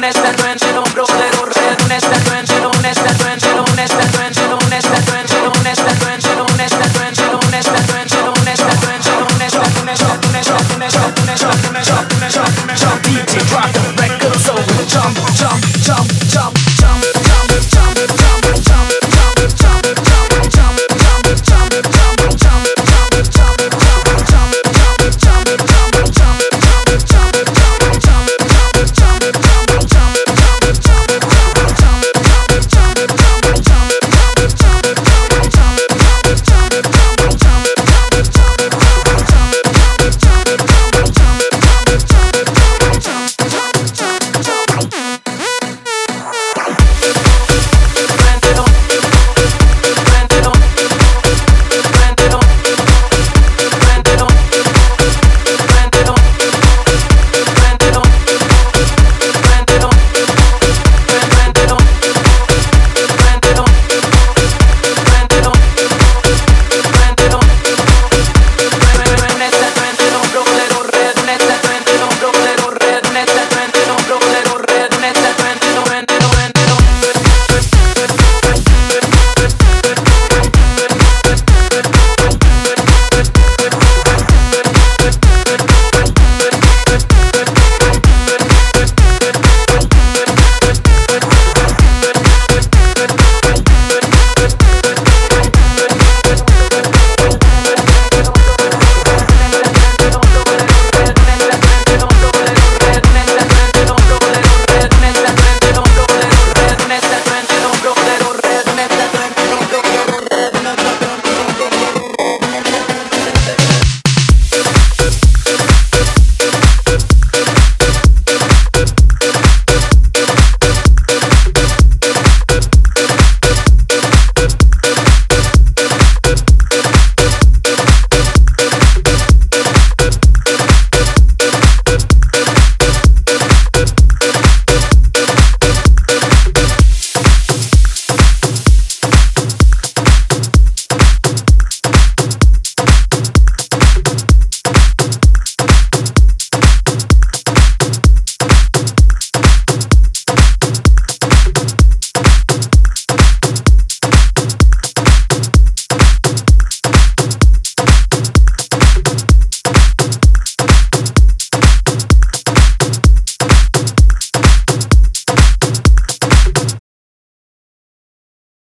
con este nuevo